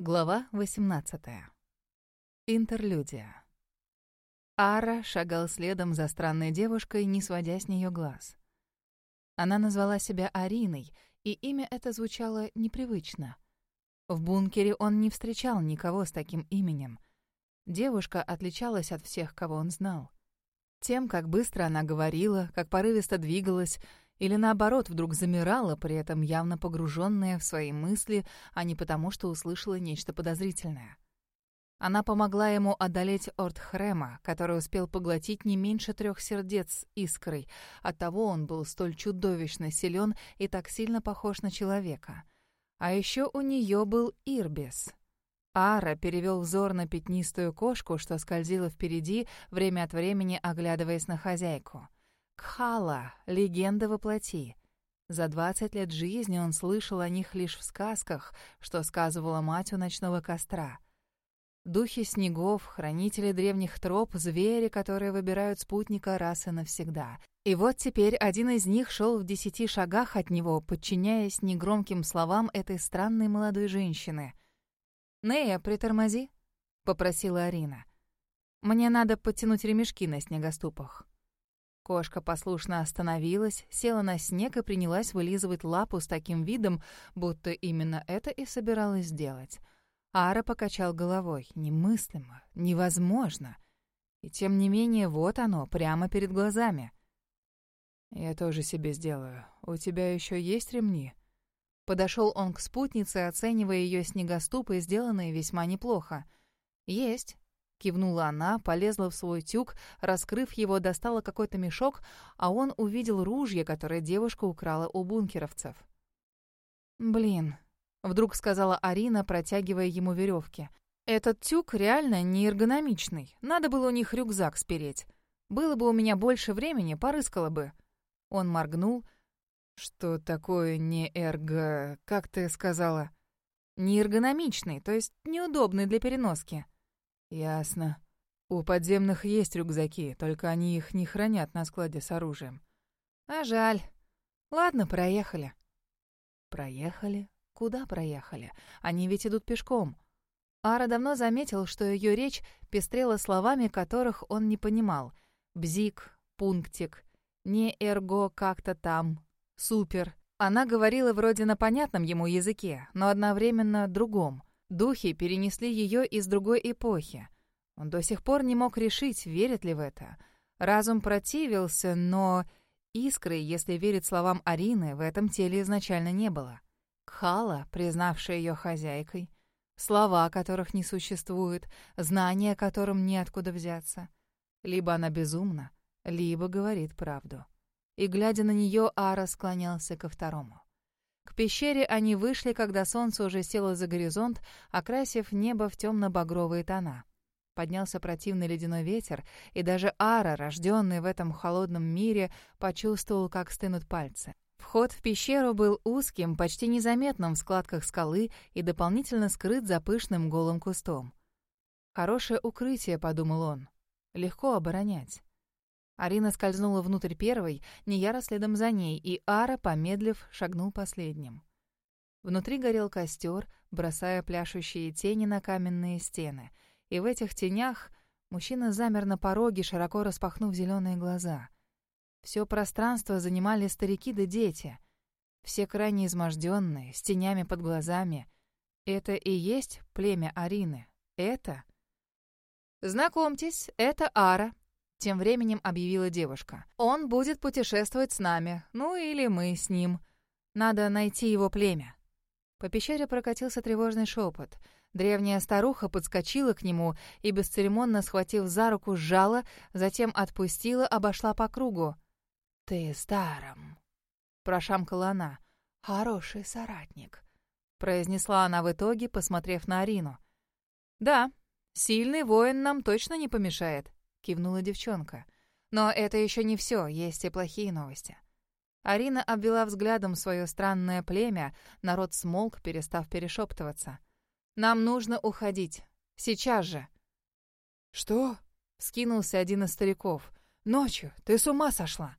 Глава 18. Интерлюдия. Ара шагал следом за странной девушкой, не сводя с нее глаз. Она назвала себя Ариной, и имя это звучало непривычно. В бункере он не встречал никого с таким именем. Девушка отличалась от всех, кого он знал. Тем, как быстро она говорила, как порывисто двигалась, или наоборот, вдруг замирала, при этом явно погруженная в свои мысли, а не потому, что услышала нечто подозрительное. Она помогла ему одолеть Ортхрема, который успел поглотить не меньше трех сердец искрой. Оттого он был столь чудовищно силен и так сильно похож на человека. А еще у нее был Ирбис. Ара перевел взор на пятнистую кошку, что скользила впереди, время от времени оглядываясь на хозяйку. Кхала — легенда во плоти. За двадцать лет жизни он слышал о них лишь в сказках, что сказывала мать у ночного костра. Духи снегов, хранители древних троп, звери, которые выбирают спутника раз и навсегда. И вот теперь один из них шел в десяти шагах от него, подчиняясь негромким словам этой странной молодой женщины. «Нея, притормози», — попросила Арина. «Мне надо подтянуть ремешки на снегоступах». Кошка послушно остановилась, села на снег и принялась вылизывать лапу с таким видом, будто именно это и собиралась сделать. Ара покачал головой. Немыслимо, невозможно. И тем не менее, вот оно, прямо перед глазами. «Я тоже себе сделаю. У тебя еще есть ремни?» Подошел он к спутнице, оценивая ее снегоступы, сделанные весьма неплохо. «Есть», Кивнула она, полезла в свой тюк, раскрыв его, достала какой-то мешок, а он увидел ружье, которое девушка украла у бункеровцев. «Блин», — вдруг сказала Арина, протягивая ему веревки. «Этот тюк реально неэргономичный. Надо было у них рюкзак спереть. Было бы у меня больше времени, порыскала бы». Он моргнул. «Что такое неэрго... как ты сказала?» «Неэргономичный, то есть неудобный для переноски». «Ясно. У подземных есть рюкзаки, только они их не хранят на складе с оружием». «А жаль. Ладно, проехали». «Проехали? Куда проехали? Они ведь идут пешком». Ара давно заметил, что ее речь пестрела словами, которых он не понимал. «Бзик», «пунктик», «не эрго как-то там», «супер». Она говорила вроде на понятном ему языке, но одновременно другом — Духи перенесли ее из другой эпохи. Он до сих пор не мог решить, верит ли в это. Разум противился, но искры, если верить словам Арины, в этом теле изначально не было. Кхала, признавшая ее хозяйкой, слова, которых не существует, знания, которым неоткуда взяться. Либо она безумна, либо говорит правду. И, глядя на нее, Ара склонялся ко второму. К пещере они вышли, когда солнце уже село за горизонт, окрасив небо в темно-багровые тона. Поднялся противный ледяной ветер, и даже Ара, рожденный в этом холодном мире, почувствовал, как стынут пальцы. Вход в пещеру был узким, почти незаметным в складках скалы и дополнительно скрыт за пышным голым кустом. «Хорошее укрытие», — подумал он. «Легко оборонять». Арина скользнула внутрь первой, Нияра следом за ней, и Ара, помедлив, шагнул последним. Внутри горел костер, бросая пляшущие тени на каменные стены. И в этих тенях мужчина замер на пороге, широко распахнув зеленые глаза. Все пространство занимали старики да дети. Все крайне изможденные, с тенями под глазами. Это и есть племя Арины. Это... «Знакомьтесь, это Ара», тем временем объявила девушка. «Он будет путешествовать с нами, ну или мы с ним. Надо найти его племя». По пещере прокатился тревожный шепот. Древняя старуха подскочила к нему и, бесцеремонно схватив за руку, сжала, затем отпустила, обошла по кругу. «Ты старом», — прошамкала она. «Хороший соратник», — произнесла она в итоге, посмотрев на Арину. «Да, сильный воин нам точно не помешает», кивнула девчонка. Но это еще не все, есть и плохие новости. Арина обвела взглядом свое странное племя, народ смолк, перестав перешептываться. «Нам нужно уходить. Сейчас же!» «Что?» — скинулся один из стариков. «Ночью? Ты с ума сошла?»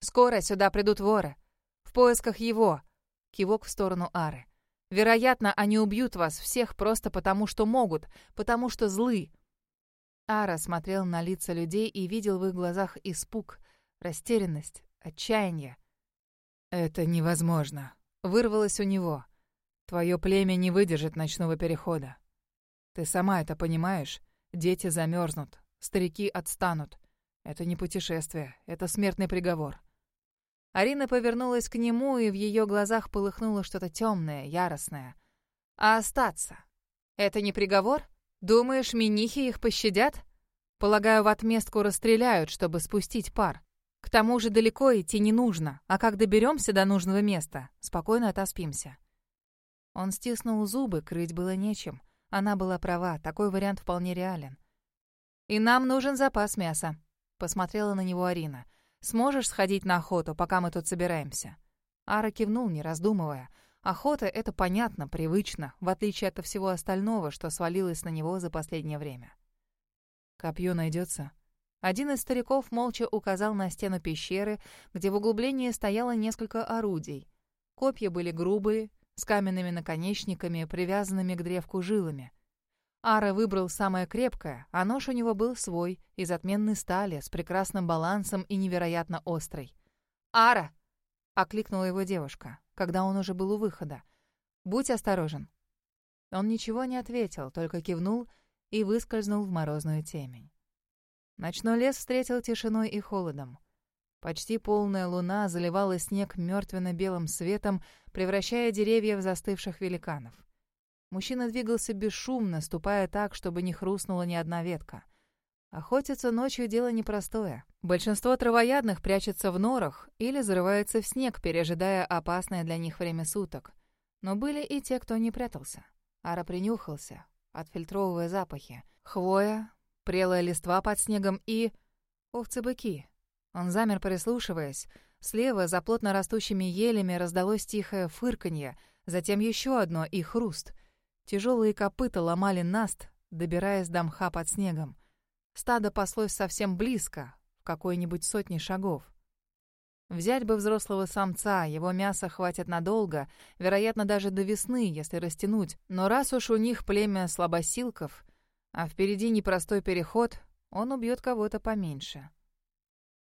«Скоро сюда придут воры. В поисках его!» — кивок в сторону Ары. Вероятно, они убьют вас всех просто потому, что могут, потому что злы. Ара смотрел на лица людей и видел в их глазах испуг, растерянность, отчаяние. «Это невозможно», — вырвалось у него. «Твое племя не выдержит ночного перехода. Ты сама это понимаешь? Дети замерзнут, старики отстанут. Это не путешествие, это смертный приговор». Арина повернулась к нему, и в ее глазах полыхнуло что-то темное, яростное. «А остаться? Это не приговор? Думаешь, минихи их пощадят? Полагаю, в отместку расстреляют, чтобы спустить пар. К тому же далеко идти не нужно, а как доберемся до нужного места, спокойно отоспимся». Он стиснул зубы, крыть было нечем. Она была права, такой вариант вполне реален. «И нам нужен запас мяса», — посмотрела на него Арина. Сможешь сходить на охоту, пока мы тут собираемся?» Ара кивнул, не раздумывая. Охота — это понятно, привычно, в отличие от всего остального, что свалилось на него за последнее время. «Копье найдется?» Один из стариков молча указал на стену пещеры, где в углублении стояло несколько орудий. Копья были грубые, с каменными наконечниками, привязанными к древку жилами. Ара выбрал самое крепкое, а нож у него был свой, из отменной стали, с прекрасным балансом и невероятно острый. «Ара!» — окликнула его девушка, когда он уже был у выхода. «Будь осторожен!» Он ничего не ответил, только кивнул и выскользнул в морозную темень. Ночной лес встретил тишиной и холодом. Почти полная луна заливала снег мертвенно-белым светом, превращая деревья в застывших великанов. Мужчина двигался бесшумно, ступая так, чтобы не хрустнула ни одна ветка. Охотиться ночью — дело непростое. Большинство травоядных прячется в норах или зарывается в снег, пережидая опасное для них время суток. Но были и те, кто не прятался. Ара принюхался, отфильтровывая запахи. Хвоя, прелая листва под снегом и... Овцы-быки. Он замер, прислушиваясь. Слева, за плотно растущими елями, раздалось тихое фырканье, затем еще одно и хруст — Тяжелые копыта ломали наст, добираясь до мха под снегом. Стадо паслось совсем близко, в какой-нибудь сотне шагов. Взять бы взрослого самца, его мяса хватит надолго, вероятно, даже до весны, если растянуть. Но раз уж у них племя слабосилков, а впереди непростой переход, он убьет кого-то поменьше.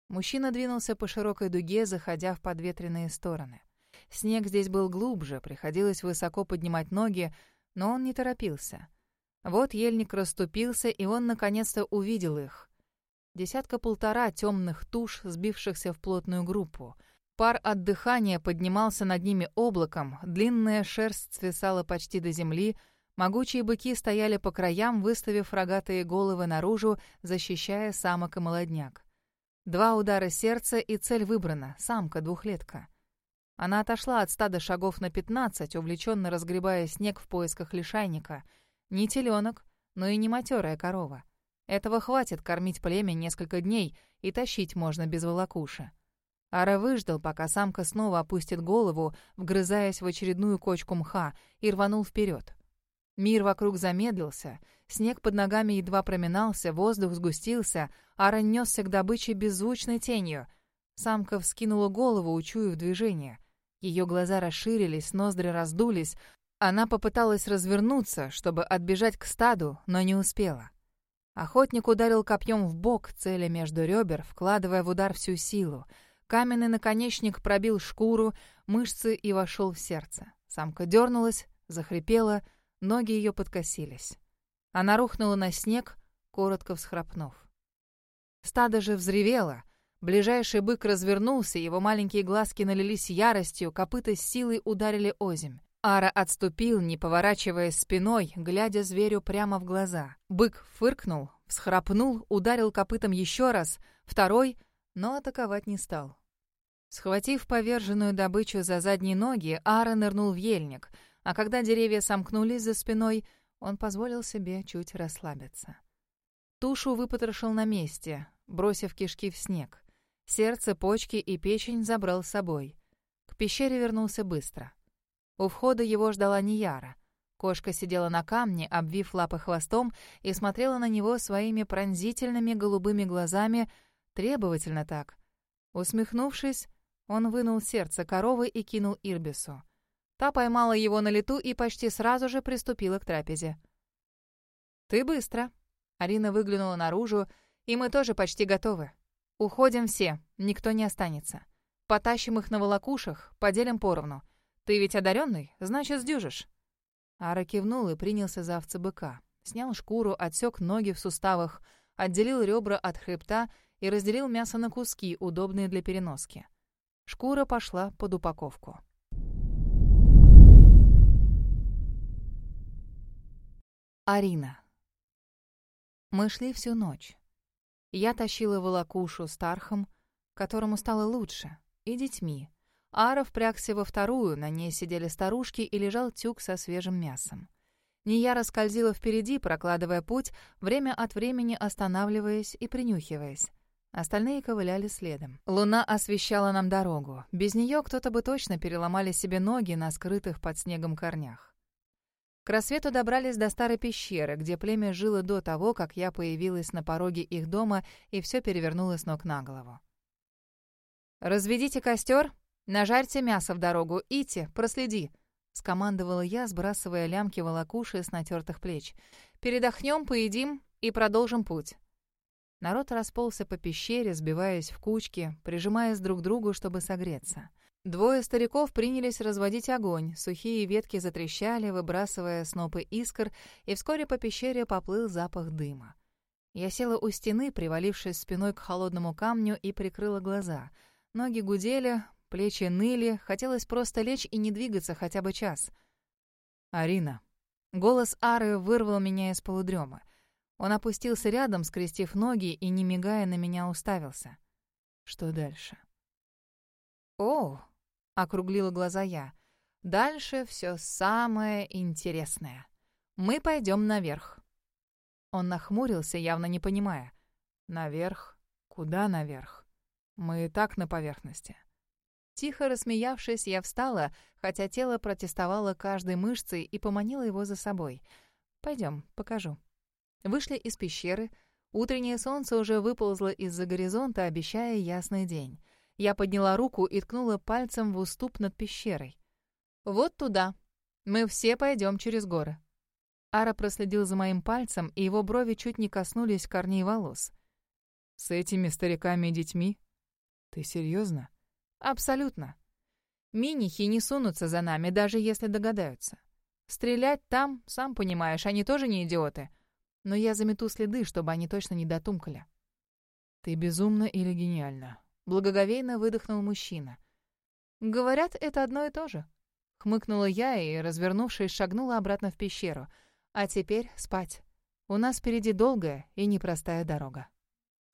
Мужчина двинулся по широкой дуге, заходя в подветренные стороны. Снег здесь был глубже, приходилось высоко поднимать ноги, но он не торопился. Вот ельник расступился, и он наконец-то увидел их. Десятка-полтора темных туш, сбившихся в плотную группу. Пар от дыхания поднимался над ними облаком, длинная шерсть свисала почти до земли, могучие быки стояли по краям, выставив рогатые головы наружу, защищая самок и молодняк. Два удара сердца, и цель выбрана — самка-двухлетка. Она отошла от стада шагов на пятнадцать, увлеченно разгребая снег в поисках лишайника. Не теленок, но и не матерая корова. Этого хватит кормить племя несколько дней, и тащить можно без волокуши. Ара выждал, пока самка снова опустит голову, вгрызаясь в очередную кочку мха, и рванул вперед. Мир вокруг замедлился, снег под ногами едва проминался, воздух сгустился, Ара несся к добыче беззвучной тенью. Самка вскинула голову, учуяв движение. Ее глаза расширились, ноздри раздулись. Она попыталась развернуться, чтобы отбежать к стаду, но не успела. Охотник ударил копьем в бок, целя между ребер, вкладывая в удар всю силу. Каменный наконечник пробил шкуру, мышцы и вошел в сердце. Самка дернулась, захрипела, ноги ее подкосились. Она рухнула на снег, коротко всхрапнув. Стадо же взревело — Ближайший бык развернулся, его маленькие глазки налились яростью, копыта с силой ударили озимь. Ара отступил, не поворачиваясь спиной, глядя зверю прямо в глаза. Бык фыркнул, всхрапнул, ударил копытом еще раз, второй, но атаковать не стал. Схватив поверженную добычу за задние ноги, Ара нырнул в ельник, а когда деревья сомкнулись за спиной, он позволил себе чуть расслабиться. Тушу выпотрошил на месте, бросив кишки в снег. Сердце, почки и печень забрал с собой. К пещере вернулся быстро. У входа его ждала Нияра. Кошка сидела на камне, обвив лапы хвостом, и смотрела на него своими пронзительными голубыми глазами, требовательно так. Усмехнувшись, он вынул сердце коровы и кинул Ирбису. Та поймала его на лету и почти сразу же приступила к трапезе. «Ты быстро». Арина выглянула наружу, и мы тоже почти готовы. Уходим все, никто не останется. Потащим их на волокушах, поделим поровну. Ты ведь одаренный, значит, сдюжишь. Ара кивнул и принялся за овцы быка. Снял шкуру, отсек ноги в суставах, отделил ребра от хребта и разделил мясо на куски, удобные для переноски. Шкура пошла под упаковку. Арина. Мы шли всю ночь. Я тащила волокушу с Тархом, которому стало лучше, и детьми. Ара впрягся во вторую, на ней сидели старушки и лежал тюк со свежим мясом. Нияра скользила впереди, прокладывая путь, время от времени останавливаясь и принюхиваясь. Остальные ковыляли следом. Луна освещала нам дорогу. Без нее кто-то бы точно переломали себе ноги на скрытых под снегом корнях. К рассвету добрались до старой пещеры, где племя жило до того, как я появилась на пороге их дома, и все перевернулось с ног на голову. «Разведите костер, нажарьте мясо в дорогу, Ити, проследи», — скомандовала я, сбрасывая лямки волокуши с натертых плеч. «Передохнем, поедим и продолжим путь». Народ расползся по пещере, сбиваясь в кучки, прижимаясь друг к другу, чтобы согреться. Двое стариков принялись разводить огонь, сухие ветки затрещали, выбрасывая снопы искр, и вскоре по пещере поплыл запах дыма. Я села у стены, привалившись спиной к холодному камню, и прикрыла глаза. Ноги гудели, Плечи ныли, хотелось просто лечь и не двигаться хотя бы час. «Арина». Голос Ары вырвал меня из полудрема. Он опустился рядом, скрестив ноги и, не мигая, на меня уставился. Что дальше? «О!» — округлила глаза я. «Дальше все самое интересное. Мы пойдем наверх». Он нахмурился, явно не понимая. «Наверх? Куда наверх? Мы и так на поверхности». Тихо рассмеявшись, я встала, хотя тело протестовало каждой мышцей и поманила его за собой. «Пойдем, покажу». Вышли из пещеры. Утреннее солнце уже выползло из-за горизонта, обещая ясный день. Я подняла руку и ткнула пальцем в уступ над пещерой. «Вот туда. Мы все пойдем через горы». Ара проследил за моим пальцем, и его брови чуть не коснулись корней волос. «С этими стариками и детьми? Ты серьезно? Абсолютно. Минихи не сунутся за нами, даже если догадаются. Стрелять там, сам понимаешь, они тоже не идиоты. Но я замету следы, чтобы они точно не дотумкали. Ты безумна или гениальна? Благоговейно выдохнул мужчина. Говорят, это одно и то же. Хмыкнула я и, развернувшись, шагнула обратно в пещеру. А теперь спать. У нас впереди долгая и непростая дорога.